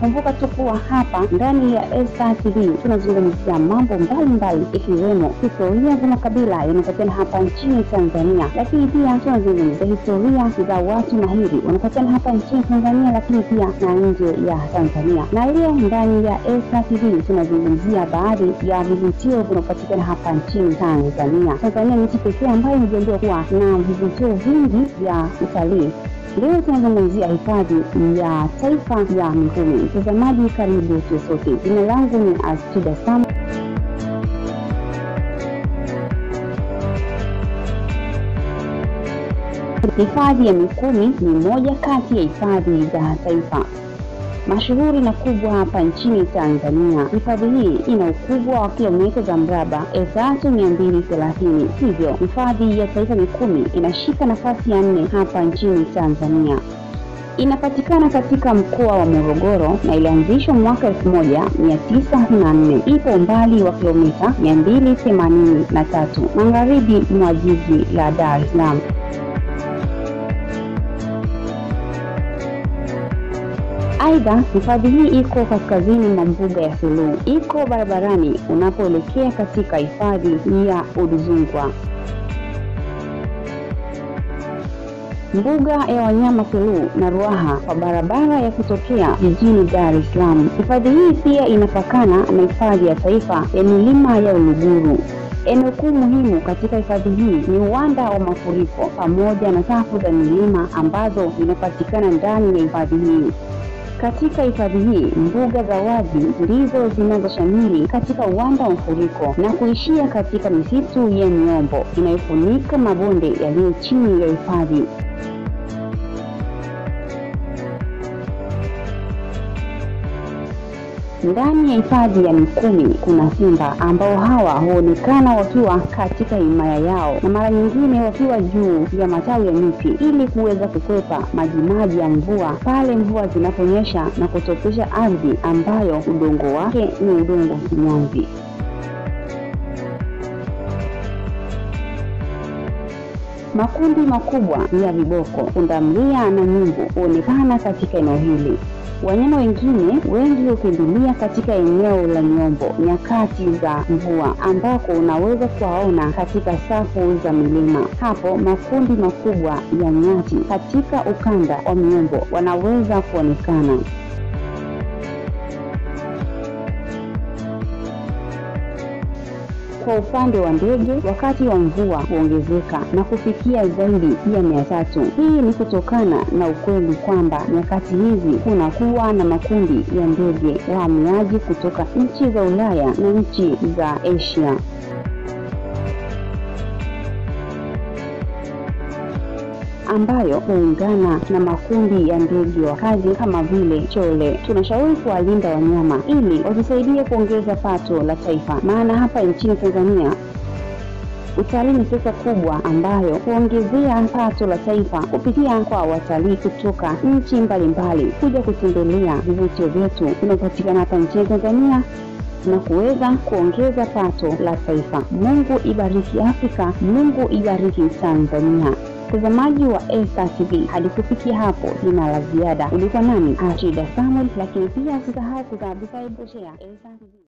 Kumbuka tu kuwa hapa ndani ya Esta TV tunazungumzia mambo mbalimbali ikiwemo historia za makabila yanayopatikana hapa nchini Tanzania, lakini pia tunazungumzia historia za watu mahiri wanapatikana hapa nchini Tanzania, lakini pia na nje ya Tanzania. Na leo ndani ya Esta TV tunazungumzia baadhi ya vivutio vinavyopatikana hapa nchini Tanzania. Tanzania ni nchi pekee ambayo imejaliwa kuwa na vivutio vingi vya utalii. Leo tunazungumzia hifadhi ya taifa ya Mikumi. Mtazamaji, karibu tusoke. Jina langu ni Astida Sam. Hifadhi ya Mikumi ni moja kati ya hifadhi za taifa mashuhuri na kubwa hapa nchini Tanzania. Hifadhi hii ina ukubwa wa kilomita za mraba elfu tatu mia mbili thelathini. Hivyo hifadhi ya taifa Mikumi inashika nafasi ya nne hapa nchini Tanzania. Inapatikana katika mkoa wa Morogoro na ilianzishwa mwaka elfu moja mia tisa na nne. Ipo umbali wa kilomita mia mbili themanini na tatu magharibi mwa jiji la Dar es Salaam. Aidha, hifadhi hii iko kaskazini mwa mbuga ya Selous, iko barabarani unapoelekea katika hifadhi ya Udzungwa. Mbuga ya wanyama Selous na Ruaha kwa barabara ya kutokea jijini Dar es Salaam. Hifadhi hii pia inapakana na hifadhi ya taifa ya milima ya Uluguru. Eneo kuu muhimu katika hifadhi hii ni uwanda wa mafuriko pamoja na safu za milima ambazo zinapatikana ndani ya hifadhi hii. Katika hifadhi hii mbuga za wazi ndizo zinazoshamiri katika uwanda wa mfuriko na kuishia katika misitu ya miombo inayofunika mabonde yaliyo chini ya hifadhi. Ndani ya hifadhi ya Mikumi kuna simba ambao hawa huonekana wakiwa katika himaya yao na mara nyingine wakiwa juu ya matawi ya miti ili kuweza kukwepa majimaji ya mvua pale mvua zinaponyesha na kutopesha ardhi ambayo udongo wake ni udongo kinyanzi. Makundi makubwa ya viboko, pundamilia na nyumbu huonekana katika eneo hili. Wanyama wengine wengi hukimbilia katika eneo la Nyombo nyakati za mvua, ambako unaweza kuwaona katika safu za milima. Hapo makundi makubwa ya nyati katika ukanda wa miombo wanaweza kuonekana. Kwa upande wa ndege, wakati wa mvua huongezeka na kufikia zaidi ya mia tatu. Hii ni kutokana na ukweli kwamba nyakati hizi kunakuwa na makundi ya ndege wahamiaji kutoka nchi za Ulaya na nchi za Asia. Ambayo huungana na makundi ya ndege wakazi kama vile chole. Tunashauri kuwalinda wanyama ili watusaidie kuongeza pato la taifa, maana hapa nchini Tanzania utalii ni sekta kubwa ambayo huongezea pato la taifa kupitia kwa watalii kutoka nchi mbalimbali kuja kutembelea vivutio vyetu vinavyopatikana hapa nchini Tanzania na kuweza kuongeza pato la taifa. Mungu ibariki Afrika, Mungu ibariki Tanzania. Mtazamaji wa Esta TV, hadi kufikia hapo sina la ziada. Ulikuwa nami Ashida Samuel, lakini pia usisahau kusubscribe, share Esta TV.